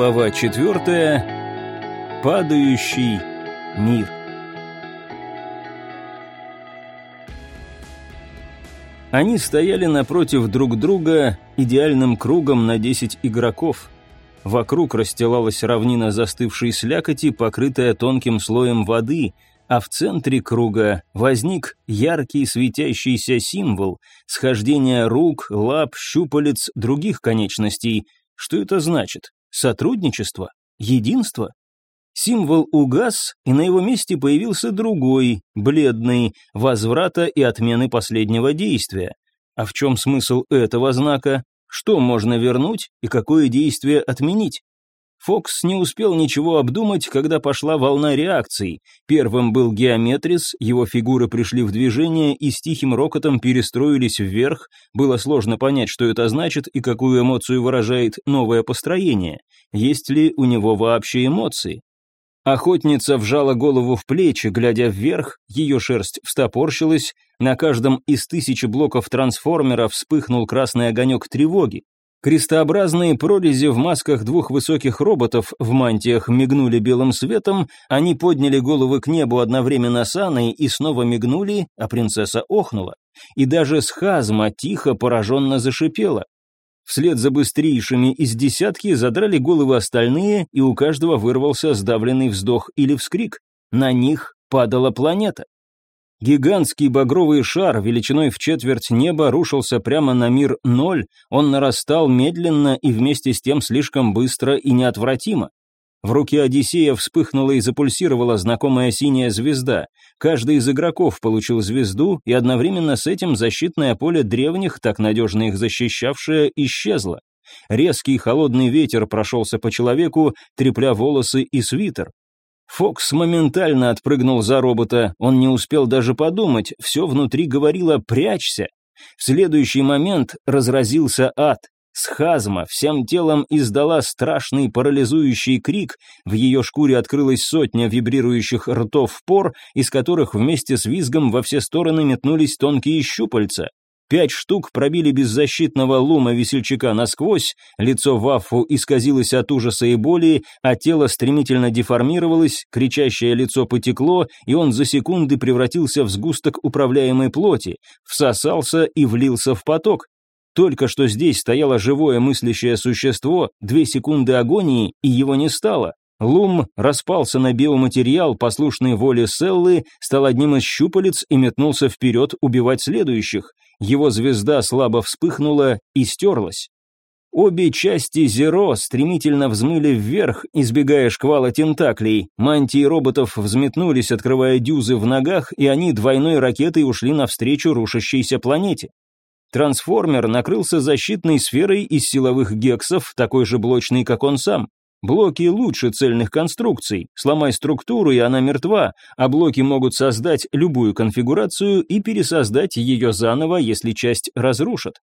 Глава четвертая. Падающий мир. Они стояли напротив друг друга идеальным кругом на 10 игроков. Вокруг расстилалась равнина застывшей слякоти, покрытая тонким слоем воды, а в центре круга возник яркий светящийся символ схождения рук, лап, щупалец, других конечностей. Что это значит? Сотрудничество? Единство? Символ угас, и на его месте появился другой, бледный, возврата и отмены последнего действия. А в чем смысл этого знака? Что можно вернуть и какое действие отменить? Фокс не успел ничего обдумать, когда пошла волна реакций. Первым был геометрис, его фигуры пришли в движение и с тихим рокотом перестроились вверх. Было сложно понять, что это значит и какую эмоцию выражает новое построение. Есть ли у него вообще эмоции? Охотница вжала голову в плечи, глядя вверх, ее шерсть встопорщилась, на каждом из тысячи блоков трансформера вспыхнул красный огонек тревоги. Крестообразные прорези в масках двух высоких роботов в мантиях мигнули белым светом, они подняли головы к небу одновременно с Анной и снова мигнули, а принцесса охнула. И даже схазма тихо пораженно зашипела. Вслед за быстрейшими из десятки задрали головы остальные, и у каждого вырвался сдавленный вздох или вскрик. На них падала планета. Гигантский багровый шар величиной в четверть неба рушился прямо на мир ноль, он нарастал медленно и вместе с тем слишком быстро и неотвратимо. В руке Одиссея вспыхнула и запульсировала знакомая синяя звезда. Каждый из игроков получил звезду, и одновременно с этим защитное поле древних, так надежно их защищавшее, исчезло. Резкий холодный ветер прошелся по человеку, трепля волосы и свитер. Фокс моментально отпрыгнул за робота, он не успел даже подумать, все внутри говорило «прячься». В следующий момент разразился ад. Схазма всем телом издала страшный парализующий крик, в ее шкуре открылась сотня вибрирующих ртов пор, из которых вместе с визгом во все стороны метнулись тонкие щупальца. Пять штук пробили беззащитного лума весельчака насквозь, лицо Ваффу исказилось от ужаса и боли, а тело стремительно деформировалось, кричащее лицо потекло, и он за секунды превратился в сгусток управляемой плоти, всосался и влился в поток. Только что здесь стояло живое мыслящее существо, две секунды агонии, и его не стало. Лум распался на биоматериал, послушной воле Селлы, стал одним из щупалец и метнулся вперед убивать следующих. Его звезда слабо вспыхнула и стерлась. Обе части Зеро стремительно взмыли вверх, избегая шквала тентаклей. Мантии роботов взметнулись, открывая дюзы в ногах, и они двойной ракетой ушли навстречу рушащейся планете. Трансформер накрылся защитной сферой из силовых гексов, такой же блочный, как он сам. Блоки лучше цельных конструкций. Сломай структуру, и она мертва, а блоки могут создать любую конфигурацию и пересоздать ее заново, если часть разрушат.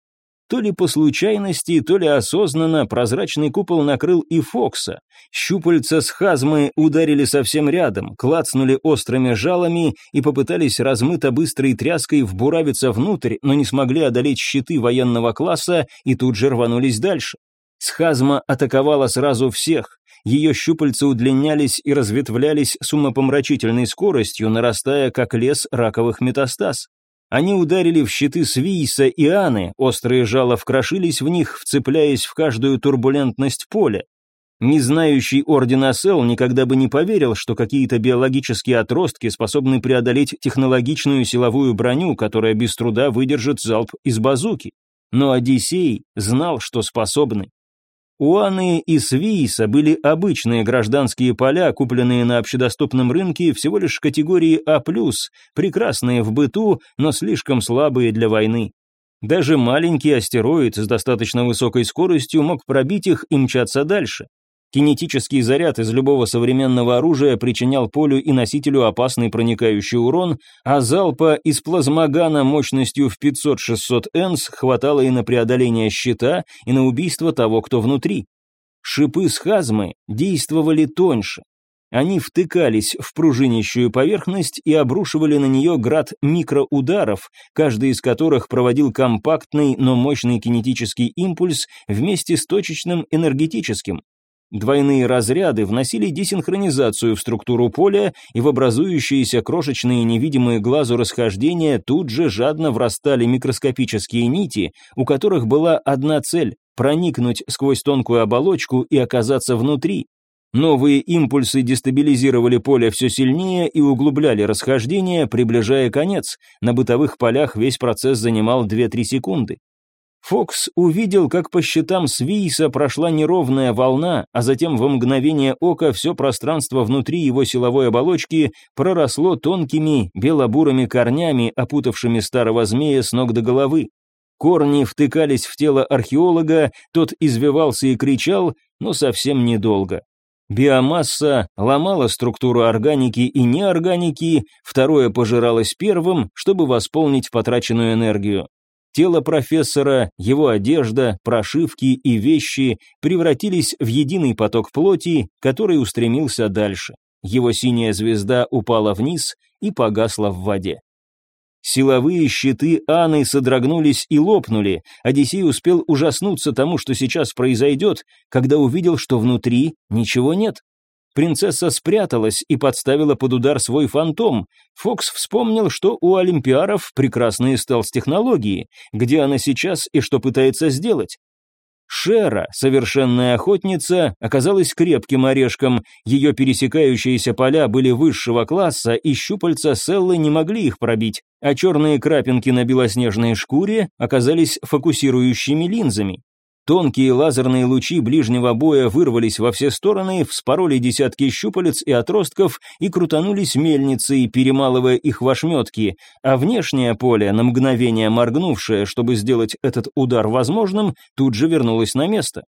То ли по случайности, то ли осознанно прозрачный купол накрыл и Фокса. Щупальца с хазмы ударили совсем рядом, клацнули острыми жалами и попытались размыто быстрой тряской вбуравиться внутрь, но не смогли одолеть щиты военного класса и тут же рванулись дальше. Схазма атаковала сразу всех. Ее щупальца удлинялись и разветвлялись с умопомрачительной скоростью, нарастая как лес раковых метастаз. Они ударили в щиты Свийса и Аны, острые жало вкрошились в них, вцепляясь в каждую турбулентность поля. Не знающий Орден Асел никогда бы не поверил, что какие-то биологические отростки способны преодолеть технологичную силовую броню, которая без труда выдержит залп из базуки. Но Одиссей знал, что способны. У Анны и Свииса были обычные гражданские поля, купленные на общедоступном рынке всего лишь категории А+, прекрасные в быту, но слишком слабые для войны. Даже маленький астероид с достаточно высокой скоростью мог пробить их и мчаться дальше. Кинетический заряд из любого современного оружия причинял полю и носителю опасный проникающий урон, а залпа из плазмогана мощностью в 500-600 энс хватало и на преодоление щита, и на убийство того, кто внутри. Шипы с хазмы действовали тоньше. Они втыкались в пружинищую поверхность и обрушивали на нее град микроударов, каждый из которых проводил компактный, но мощный кинетический импульс вместе с точечным энергетическим. Двойные разряды вносили десинхронизацию в структуру поля, и в образующиеся крошечные невидимые глазу расхождения тут же жадно врастали микроскопические нити, у которых была одна цель – проникнуть сквозь тонкую оболочку и оказаться внутри. Новые импульсы дестабилизировали поле все сильнее и углубляли расхождение, приближая конец. На бытовых полях весь процесс занимал 2-3 секунды. Фокс увидел, как по щитам Свийса прошла неровная волна, а затем во мгновение ока все пространство внутри его силовой оболочки проросло тонкими белобурыми корнями, опутавшими старого змея с ног до головы. Корни втыкались в тело археолога, тот извивался и кричал, но совсем недолго. Биомасса ломала структуру органики и неорганики, второе пожиралось первым, чтобы восполнить потраченную энергию. Тело профессора, его одежда, прошивки и вещи превратились в единый поток плоти, который устремился дальше. Его синяя звезда упала вниз и погасла в воде. Силовые щиты Анны содрогнулись и лопнули. Одиссей успел ужаснуться тому, что сейчас произойдет, когда увидел, что внутри ничего нет. Принцесса спряталась и подставила под удар свой фантом. Фокс вспомнил, что у олимпиаров прекрасные стелс-технологии, где она сейчас и что пытается сделать. Шера, совершенная охотница, оказалась крепким орешком, ее пересекающиеся поля были высшего класса, и щупальца Селлы не могли их пробить, а черные крапинки на белоснежной шкуре оказались фокусирующими линзами. Тонкие лазерные лучи ближнего боя вырвались во все стороны, вспороли десятки щупалец и отростков и крутанулись мельницей, перемалывая их в ошметки, а внешнее поле, на мгновение моргнувшее, чтобы сделать этот удар возможным, тут же вернулось на место.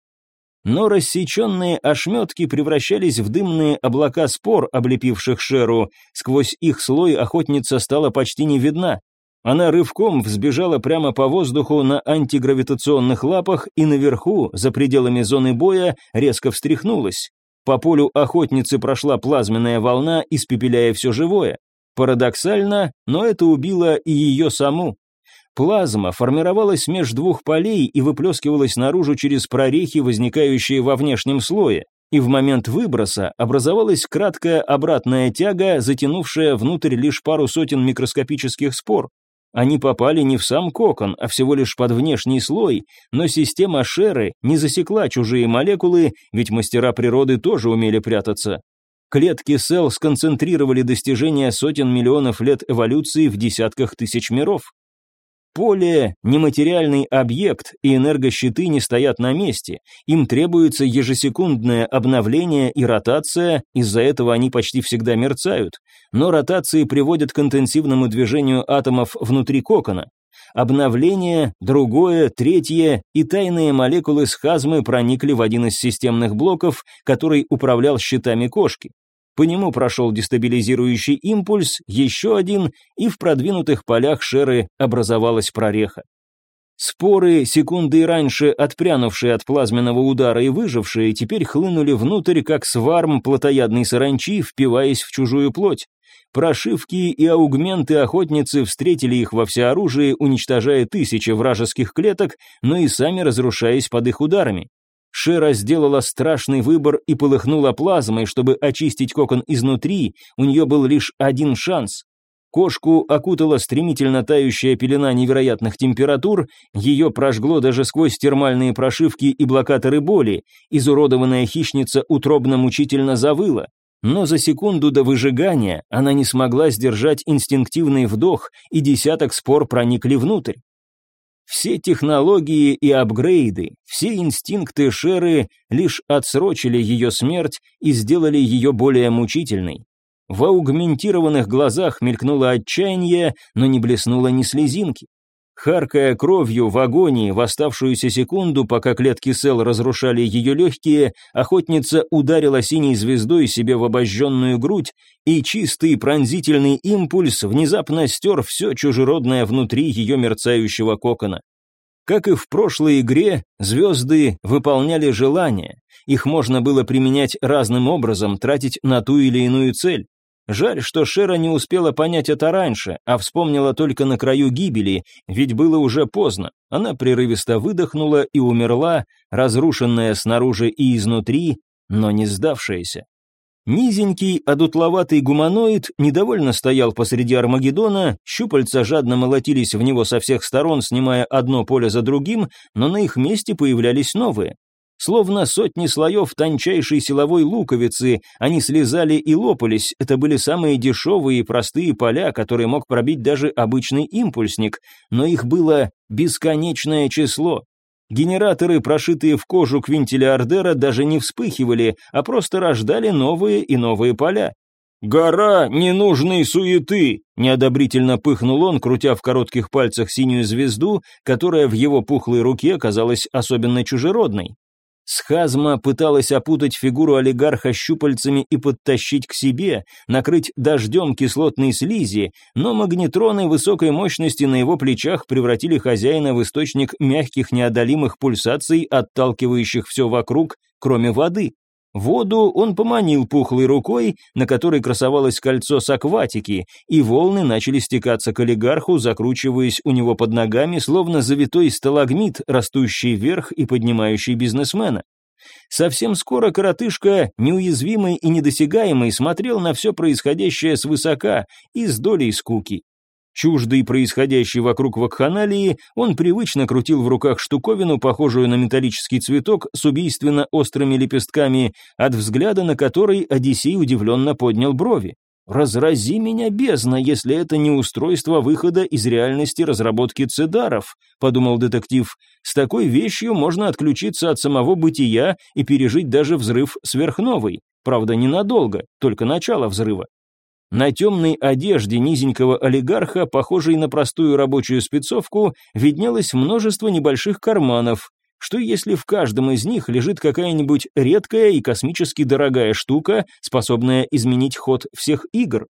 Но рассеченные ошметки превращались в дымные облака спор, облепивших Шеру. Сквозь их слой охотница стала почти не видна. Она рывком взбежала прямо по воздуху на антигравитационных лапах и наверху, за пределами зоны боя, резко встряхнулась. По полю охотницы прошла плазменная волна, испепеляя все живое. Парадоксально, но это убило и ее саму. Плазма формировалась меж двух полей и выплескивалась наружу через прорехи, возникающие во внешнем слое. И в момент выброса образовалась краткая обратная тяга, затянувшая внутрь лишь пару сотен микроскопических спор. Они попали не в сам кокон, а всего лишь под внешний слой, но система Шеры не засекла чужие молекулы, ведь мастера природы тоже умели прятаться. Клетки сел сконцентрировали достижения сотен миллионов лет эволюции в десятках тысяч миров. Поле – нематериальный объект, и энергощиты не стоят на месте. Им требуется ежесекундное обновление и ротация, из-за этого они почти всегда мерцают. Но ротации приводят к интенсивному движению атомов внутри кокона. Обновление, другое, третье, и тайные молекулы схазмы проникли в один из системных блоков, который управлял щитами кошки. По нему прошел дестабилизирующий импульс, еще один, и в продвинутых полях шеры образовалась прореха. Споры, секунды раньше отпрянувшие от плазменного удара и выжившие, теперь хлынули внутрь, как сварм плотоядной саранчи, впиваясь в чужую плоть. Прошивки и аугменты охотницы встретили их во всеоружии, уничтожая тысячи вражеских клеток, но и сами разрушаясь под их ударами. Шера сделала страшный выбор и полыхнула плазмой, чтобы очистить кокон изнутри, у нее был лишь один шанс. Кошку окутала стремительно тающая пелена невероятных температур, ее прожгло даже сквозь термальные прошивки и блокаторы боли, изуродованная хищница утробно-мучительно завыла. Но за секунду до выжигания она не смогла сдержать инстинктивный вдох, и десяток спор проникли внутрь. Все технологии и апгрейды, все инстинкты Шеры лишь отсрочили ее смерть и сделали ее более мучительной. В аугментированных глазах мелькнуло отчаяние, но не блеснуло ни слезинки. Харкая кровью в агонии в оставшуюся секунду, пока клетки Сел разрушали ее легкие, охотница ударила синей звездой себе в обожженную грудь, и чистый пронзительный импульс внезапно стер все чужеродное внутри ее мерцающего кокона. Как и в прошлой игре, звезды выполняли желания. Их можно было применять разным образом, тратить на ту или иную цель. Жаль, что Шера не успела понять это раньше, а вспомнила только на краю гибели, ведь было уже поздно. Она прерывисто выдохнула и умерла, разрушенная снаружи и изнутри, но не сдавшаяся. Низенький, одутловатый гуманоид недовольно стоял посреди Армагеддона, щупальца жадно молотились в него со всех сторон, снимая одно поле за другим, но на их месте появлялись новые. Словно сотни слоев тончайшей силовой луковицы, они слезали и лопались, это были самые дешевые и простые поля, которые мог пробить даже обычный импульсник, но их было бесконечное число. Генераторы, прошитые в кожу квинтиля Ордера, даже не вспыхивали, а просто рождали новые и новые поля. «Гора ненужной суеты!» – неодобрительно пыхнул он, крутя в коротких пальцах синюю звезду, которая в его пухлой руке казалась особенно чужеродной. Схазма пыталась опутать фигуру олигарха щупальцами и подтащить к себе, накрыть дождем кислотной слизи, но магнетроны высокой мощности на его плечах превратили хозяина в источник мягких неодолимых пульсаций, отталкивающих все вокруг, кроме воды. Воду он поманил пухлой рукой, на которой красовалось кольцо с акватики, и волны начали стекаться к олигарху, закручиваясь у него под ногами, словно завитой сталагмит, растущий вверх и поднимающий бизнесмена. Совсем скоро коротышка, неуязвимый и недосягаемый, смотрел на все происходящее свысока и с долей скуки. Чуждый происходящей вокруг вакханалии, он привычно крутил в руках штуковину, похожую на металлический цветок с убийственно острыми лепестками, от взгляда на который Одиссей удивленно поднял брови. «Разрази меня бездна, если это не устройство выхода из реальности разработки цедаров», — подумал детектив. «С такой вещью можно отключиться от самого бытия и пережить даже взрыв сверхновой. Правда, ненадолго, только начало взрыва. На темной одежде низенького олигарха, похожей на простую рабочую спецовку, виднелось множество небольших карманов. Что если в каждом из них лежит какая-нибудь редкая и космически дорогая штука, способная изменить ход всех игр?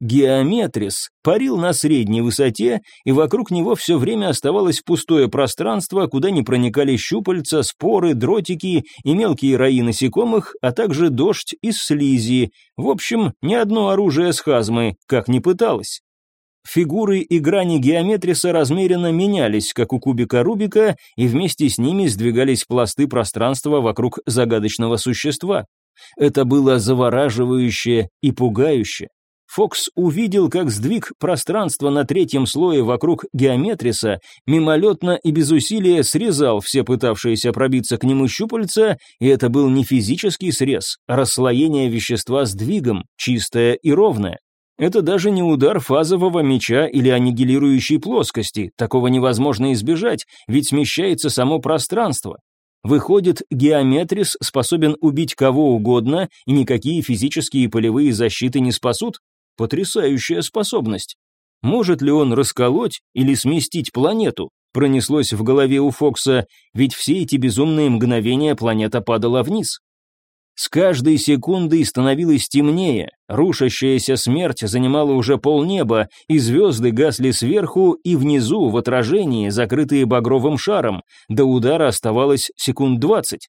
Геометрис парил на средней высоте, и вокруг него все время оставалось пустое пространство, куда не проникали щупальца, споры, дротики и мелкие раи насекомых, а также дождь из слизи. В общем, ни одно оружие с хазмы, как ни пыталось. Фигуры и грани геометриса размеренно менялись, как у кубика Рубика, и вместе с ними сдвигались пласты пространства вокруг загадочного существа. Это было завораживающе и пугающе. Фокс увидел, как сдвиг пространства на третьем слое вокруг геометриса мимолетно и без усилия срезал все пытавшиеся пробиться к нему щупальца, и это был не физический срез, а расслоение вещества сдвигом, чистое и ровное. Это даже не удар фазового меча или аннигилирующей плоскости, такого невозможно избежать, ведь смещается само пространство. Выходит, геометрис способен убить кого угодно, и никакие физические и полевые защиты не спасут? Потрясающая способность. Может ли он расколоть или сместить планету? Пронеслось в голове у Фокса, ведь все эти безумные мгновения планета падала вниз. С каждой секундой становилось темнее, рушащаяся смерть занимала уже полнеба, и звезды гасли сверху и внизу в отражении, закрытые багровым шаром, до удара оставалось секунд двадцать.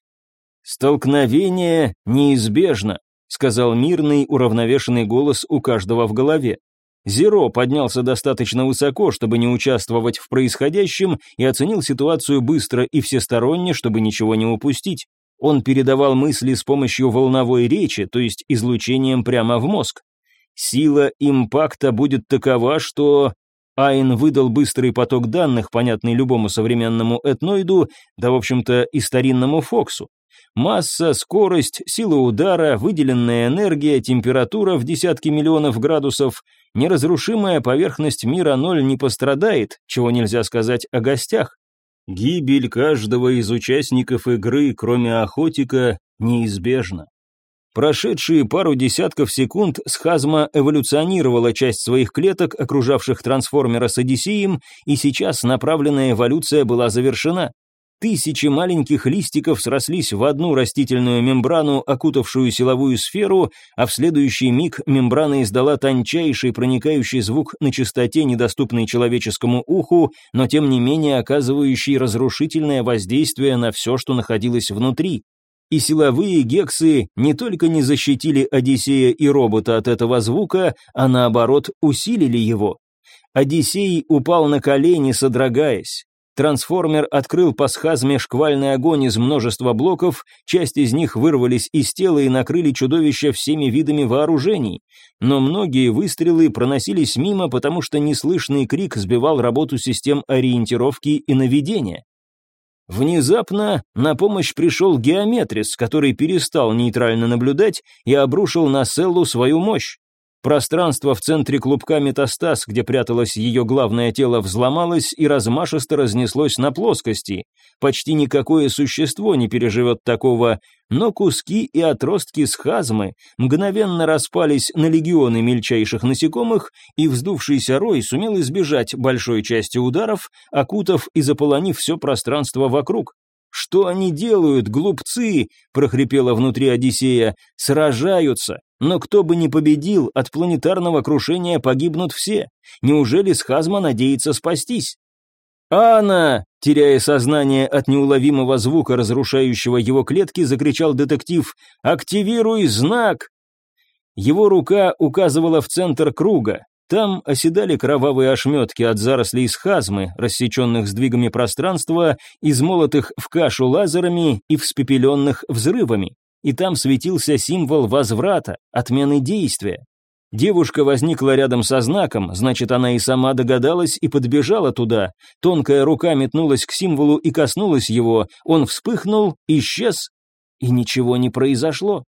Столкновение неизбежно сказал мирный, уравновешенный голос у каждого в голове. Зеро поднялся достаточно высоко, чтобы не участвовать в происходящем, и оценил ситуацию быстро и всесторонне, чтобы ничего не упустить. Он передавал мысли с помощью волновой речи, то есть излучением прямо в мозг. Сила импакта будет такова, что... Айн выдал быстрый поток данных, понятный любому современному этноиду, да, в общем-то, и старинному Фоксу. Масса, скорость, сила удара, выделенная энергия, температура в десятки миллионов градусов. Неразрушимая поверхность мира ноль не пострадает, чего нельзя сказать о гостях. Гибель каждого из участников игры, кроме охотика, неизбежна. Прошедшие пару десятков секунд схазма эволюционировала часть своих клеток, окружавших трансформера с Одиссеем, и сейчас направленная эволюция была завершена. Тысячи маленьких листиков срослись в одну растительную мембрану, окутавшую силовую сферу, а в следующий миг мембрана издала тончайший проникающий звук на частоте, недоступный человеческому уху, но тем не менее оказывающий разрушительное воздействие на все, что находилось внутри. И силовые гексы не только не защитили Одиссея и робота от этого звука, а наоборот усилили его. Одиссей упал на колени, содрогаясь. Трансформер открыл по схазме шквальный огонь из множества блоков, часть из них вырвались из тела и накрыли чудовище всеми видами вооружений. Но многие выстрелы проносились мимо, потому что неслышный крик сбивал работу систем ориентировки и наведения. Внезапно на помощь пришел геометрис, который перестал нейтрально наблюдать и обрушил на Селлу свою мощь. Пространство в центре клубка метастаз, где пряталось ее главное тело, взломалось и размашисто разнеслось на плоскости. Почти никакое существо не переживет такого, но куски и отростки схазмы мгновенно распались на легионы мельчайших насекомых, и вздувшийся рой сумел избежать большой части ударов, окутав и заполонив все пространство вокруг. «Что они делают, глупцы?» — прохрипела внутри Одиссея. «Сражаются. Но кто бы ни победил, от планетарного крушения погибнут все. Неужели Схазма надеется спастись?» «Анна!» — теряя сознание от неуловимого звука, разрушающего его клетки, закричал детектив. «Активируй знак!» Его рука указывала в центр круга. Там оседали кровавые ошметки от зарослей схазмы, рассеченных сдвигами пространства, измолотых в кашу лазерами и вспепеленных взрывами. И там светился символ возврата, отмены действия. Девушка возникла рядом со знаком, значит, она и сама догадалась и подбежала туда. Тонкая рука метнулась к символу и коснулась его, он вспыхнул, исчез, и ничего не произошло.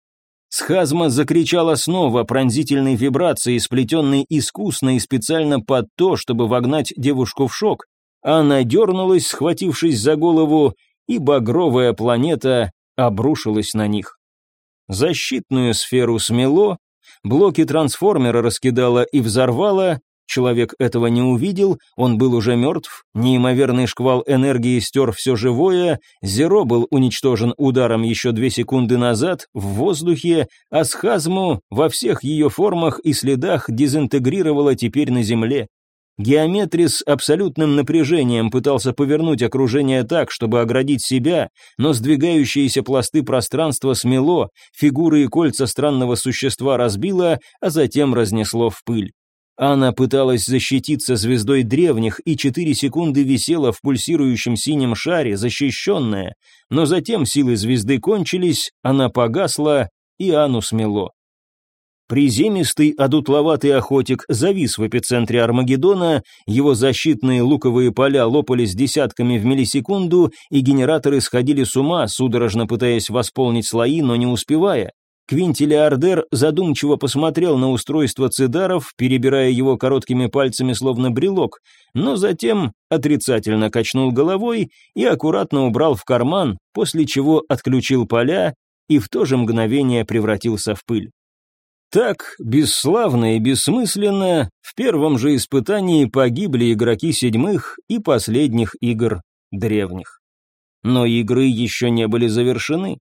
Схазма закричала снова пронзительной вибрацией, сплетенной искусно и специально под то, чтобы вогнать девушку в шок. Она дернулась, схватившись за голову, и багровая планета обрушилась на них. Защитную сферу смело, блоки трансформера раскидала и взорвала, Человек этого не увидел, он был уже мертв, неимоверный шквал энергии стер все живое, Зеро был уничтожен ударом еще две секунды назад в воздухе, а схазму во всех ее формах и следах дезинтегрировало теперь на земле. Геометрис абсолютным напряжением пытался повернуть окружение так, чтобы оградить себя, но сдвигающиеся пласты пространства смело, фигуры и кольца странного существа разбило, а затем разнесло в пыль. Она пыталась защититься звездой древних и четыре секунды висела в пульсирующем синем шаре, защищенная, но затем силы звезды кончились, она погасла, и Ану смело. Приземистый, одутловатый охотик завис в эпицентре Армагеддона, его защитные луковые поля лопались десятками в миллисекунду, и генераторы сходили с ума, судорожно пытаясь восполнить слои, но не успевая. Квинтилиардер задумчиво посмотрел на устройство цидаров, перебирая его короткими пальцами словно брелок, но затем отрицательно качнул головой и аккуратно убрал в карман, после чего отключил поля и в то же мгновение превратился в пыль. Так, бесславно и бессмысленно, в первом же испытании погибли игроки седьмых и последних игр древних. Но игры еще не были завершены.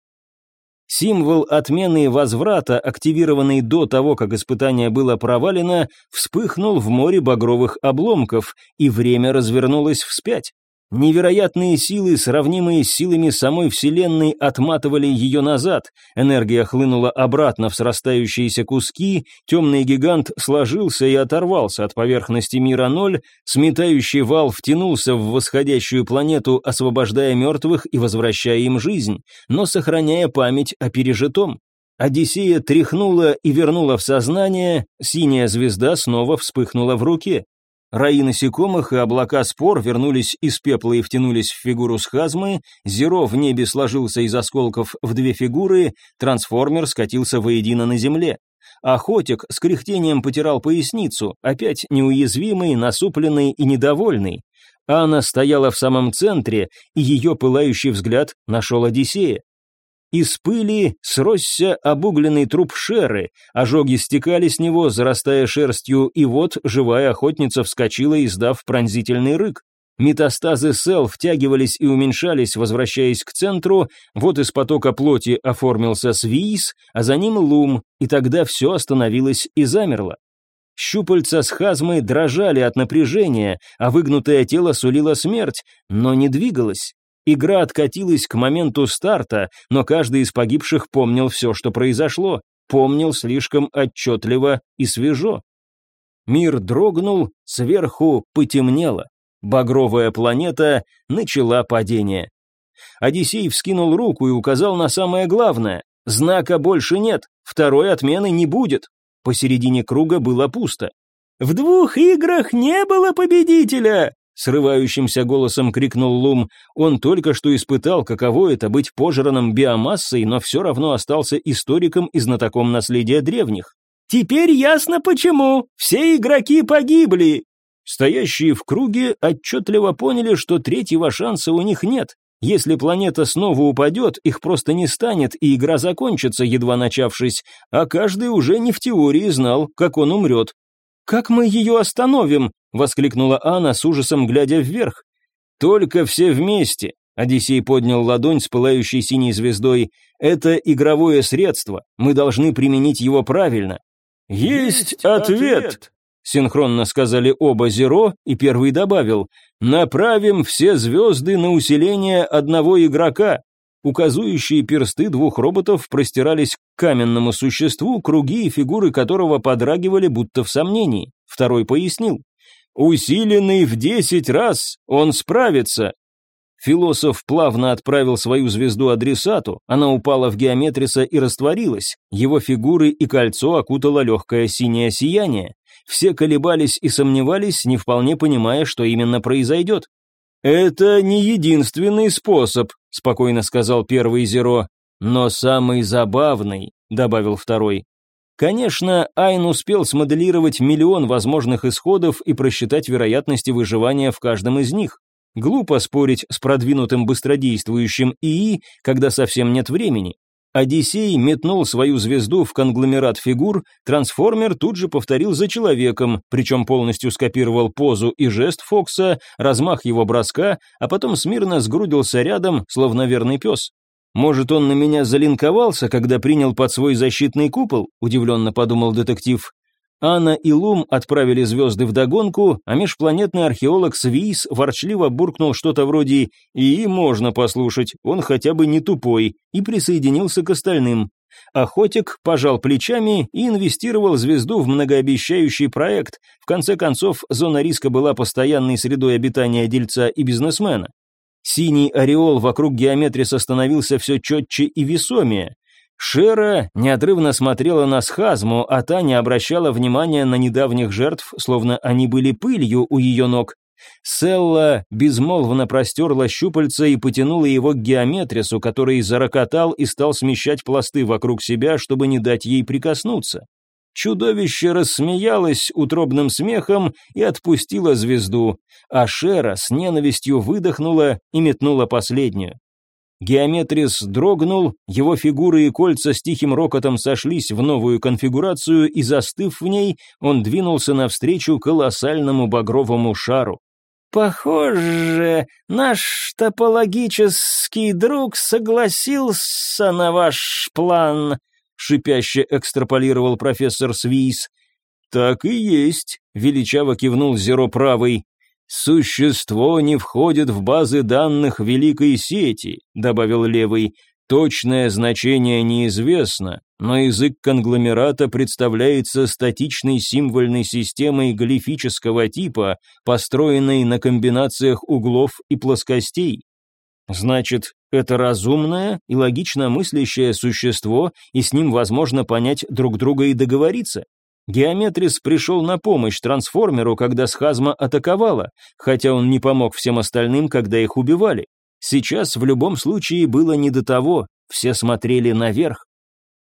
Символ отмены возврата, активированный до того, как испытание было провалено, вспыхнул в море багровых обломков, и время развернулось вспять. Невероятные силы, сравнимые с силами самой Вселенной, отматывали ее назад. Энергия хлынула обратно в срастающиеся куски, темный гигант сложился и оторвался от поверхности мира ноль, сметающий вал втянулся в восходящую планету, освобождая мертвых и возвращая им жизнь, но сохраняя память о пережитом. Одиссея тряхнула и вернула в сознание, синяя звезда снова вспыхнула в руке. Раи насекомых и облака спор вернулись из пепла и втянулись в фигуру схазмы, Зеро в небе сложился из осколков в две фигуры, трансформер скатился воедино на земле. Охотик с кряхтением потирал поясницу, опять неуязвимый, насупленный и недовольный. Анна стояла в самом центре, и ее пылающий взгляд нашел Одиссея. Из пыли сросся обугленный труп Шеры, ожоги стекали с него, зарастая шерстью, и вот живая охотница вскочила, издав пронзительный рык. Метастазы сел втягивались и уменьшались, возвращаясь к центру, вот из потока плоти оформился свиис, а за ним лум, и тогда все остановилось и замерло. Щупальца с хазмой дрожали от напряжения, а выгнутое тело сулило смерть, но не двигалось. Игра откатилась к моменту старта, но каждый из погибших помнил все, что произошло, помнил слишком отчетливо и свежо. Мир дрогнул, сверху потемнело. Багровая планета начала падение. Одиссей вскинул руку и указал на самое главное. Знака больше нет, второй отмены не будет. Посередине круга было пусто. «В двух играх не было победителя!» Срывающимся голосом крикнул Лум. Он только что испытал, каково это быть пожранным биомассой, но все равно остался историком и знатоком наследия древних. «Теперь ясно почему. Все игроки погибли!» Стоящие в круге отчетливо поняли, что третьего шанса у них нет. Если планета снова упадет, их просто не станет, и игра закончится, едва начавшись, а каждый уже не в теории знал, как он умрет. «Как мы ее остановим?» — воскликнула Анна с ужасом, глядя вверх. «Только все вместе», — Одиссей поднял ладонь с пылающей синей звездой. «Это игровое средство, мы должны применить его правильно». «Есть, Есть ответ!», ответ. Синхронно сказали оба Зеро, и первый добавил «Направим все звезды на усиление одного игрока». Указующие персты двух роботов простирались к каменному существу, круги и фигуры которого подрагивали, будто в сомнении. Второй пояснил. «Усиленный в десять раз, он справится». Философ плавно отправил свою звезду адресату, она упала в геометриса и растворилась, его фигуры и кольцо окутало легкое синее сияние. Все колебались и сомневались, не вполне понимая, что именно произойдет. «Это не единственный способ», — спокойно сказал первый Зеро. «Но самый забавный», — добавил второй. Конечно, Айн успел смоделировать миллион возможных исходов и просчитать вероятности выживания в каждом из них. Глупо спорить с продвинутым быстродействующим ИИ, когда совсем нет времени. Одиссей метнул свою звезду в конгломерат фигур, трансформер тут же повторил за человеком, причем полностью скопировал позу и жест Фокса, размах его броска, а потом смирно сгрудился рядом, словно верный пес. «Может, он на меня залинковался, когда принял под свой защитный купол?» – удивленно подумал детектив. Анна и Лум отправили звезды в догонку, а межпланетный археолог Свис ворчливо буркнул что-то вроде «И можно послушать, он хотя бы не тупой», и присоединился к остальным. Охотик пожал плечами и инвестировал звезду в многообещающий проект. В конце концов, зона риска была постоянной средой обитания дельца и бизнесмена. Синий ореол вокруг геометриса становился все четче и весомее. Шера неотрывно смотрела на схазму, а та не обращала внимания на недавних жертв, словно они были пылью у ее ног. Селла безмолвно простерла щупальца и потянула его к геометрису, который зарокотал и стал смещать пласты вокруг себя, чтобы не дать ей прикоснуться. Чудовище рассмеялось утробным смехом и отпустило звезду, а Шера с ненавистью выдохнула и метнула последнюю. Геометрис дрогнул, его фигуры и кольца с тихим рокотом сошлись в новую конфигурацию, и застыв в ней, он двинулся навстречу колоссальному багровому шару. «Похоже, наш топологический друг согласился на ваш план», шипяще экстраполировал профессор Свис. «Так и есть», — величаво кивнул Зеро правый. «Существо не входит в базы данных великой сети», — добавил левый. «Точное значение неизвестно, но язык конгломерата представляется статичной символьной системой глифического типа, построенной на комбинациях углов и плоскостей. Значит, это разумное и логично мыслящее существо, и с ним возможно понять друг друга и договориться. Геометрис пришел на помощь трансформеру, когда схазма атаковала, хотя он не помог всем остальным, когда их убивали. Сейчас в любом случае было не до того, все смотрели наверх.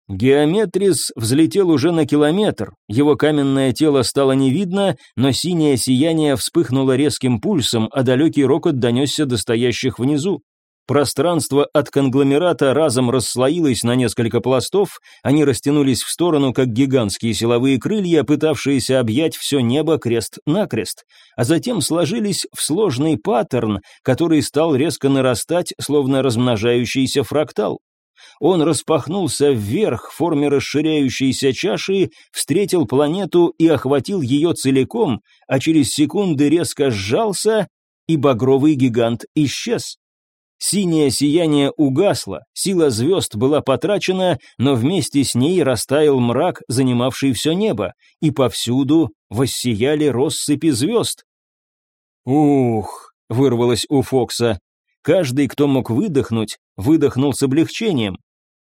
Геометрис взлетел уже на километр, его каменное тело стало не видно, но синее сияние вспыхнуло резким пульсом, а далекий рокот донесся до стоящих внизу. Пространство от конгломерата разом расслоилось на несколько пластов, они растянулись в сторону, как гигантские силовые крылья, пытавшиеся объять все небо крест-накрест, а затем сложились в сложный паттерн, который стал резко нарастать, словно размножающийся фрактал. Он распахнулся вверх в форме расширяющейся чаши, встретил планету и охватил ее целиком, а через секунды резко сжался, и багровый гигант исчез. Синее сияние угасло, сила звезд была потрачена, но вместе с ней растаял мрак, занимавший все небо, и повсюду воссияли россыпи звезд. «Ух!» — вырвалось у Фокса. Каждый, кто мог выдохнуть, выдохнул с облегчением.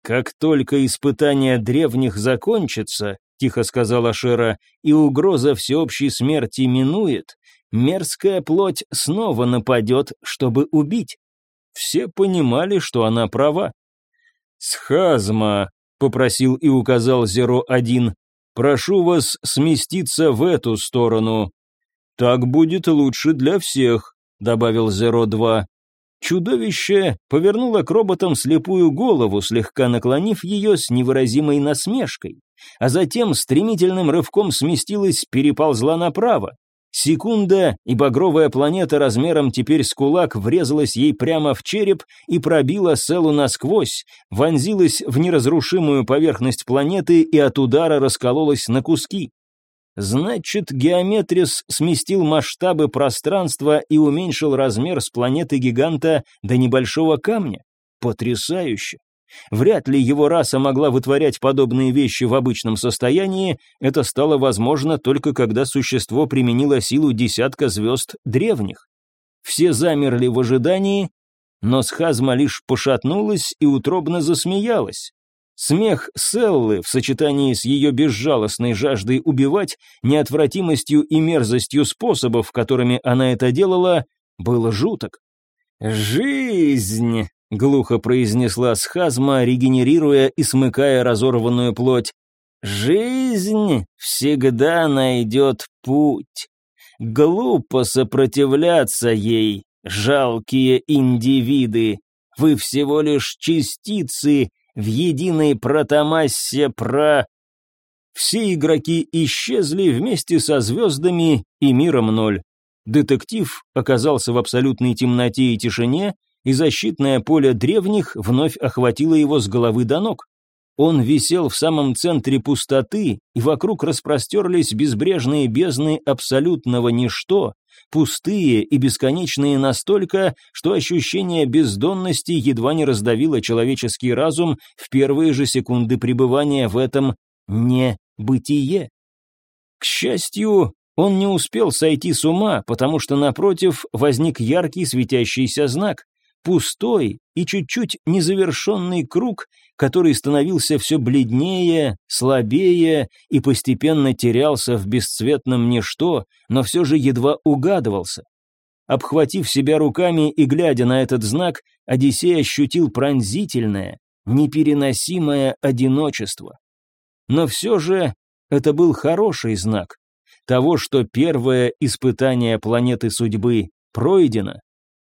«Как только испытание древних закончится», — тихо сказала Шера, «и угроза всеобщей смерти минует, мерзкая плоть снова нападет, чтобы убить». Все понимали, что она права. «Схазма», — попросил и указал Зеро-1, «прошу вас сместиться в эту сторону». «Так будет лучше для всех», — добавил Зеро-2. Чудовище повернуло к роботам слепую голову, слегка наклонив ее с невыразимой насмешкой, а затем стремительным рывком сместилась, переползла направо. Секунда, и багровая планета размером теперь с кулак врезалась ей прямо в череп и пробила Селу насквозь, вонзилась в неразрушимую поверхность планеты и от удара раскололась на куски. Значит, Геометрис сместил масштабы пространства и уменьшил размер с планеты-гиганта до небольшого камня. Потрясающе. Вряд ли его раса могла вытворять подобные вещи в обычном состоянии, это стало возможно только когда существо применило силу десятка звезд древних. Все замерли в ожидании, но схазма лишь пошатнулась и утробно засмеялась. Смех Селлы в сочетании с ее безжалостной жаждой убивать, неотвратимостью и мерзостью способов, которыми она это делала, было жуток. «Жизнь!» — глухо произнесла схазма, регенерируя и смыкая разорванную плоть. «Жизнь всегда найдет путь. Глупо сопротивляться ей, жалкие индивиды. Вы всего лишь частицы в единой протомассе про... Все игроки исчезли вместе со звездами и миром ноль. Детектив оказался в абсолютной темноте и тишине, и защитное поле древних вновь охватило его с головы до ног. Он висел в самом центре пустоты, и вокруг распростерлись безбрежные бездны абсолютного ничто, пустые и бесконечные настолько, что ощущение бездонности едва не раздавило человеческий разум в первые же секунды пребывания в этом не-бытие. К счастью, он не успел сойти с ума, потому что напротив возник яркий светящийся знак пустой и чуть-чуть незавершенный круг, который становился все бледнее, слабее и постепенно терялся в бесцветном ничто, но все же едва угадывался. Обхватив себя руками и глядя на этот знак, Одиссей ощутил пронзительное, непереносимое одиночество. Но все же это был хороший знак того, что первое испытание планеты судьбы пройдено,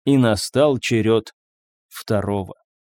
и настал черед второго.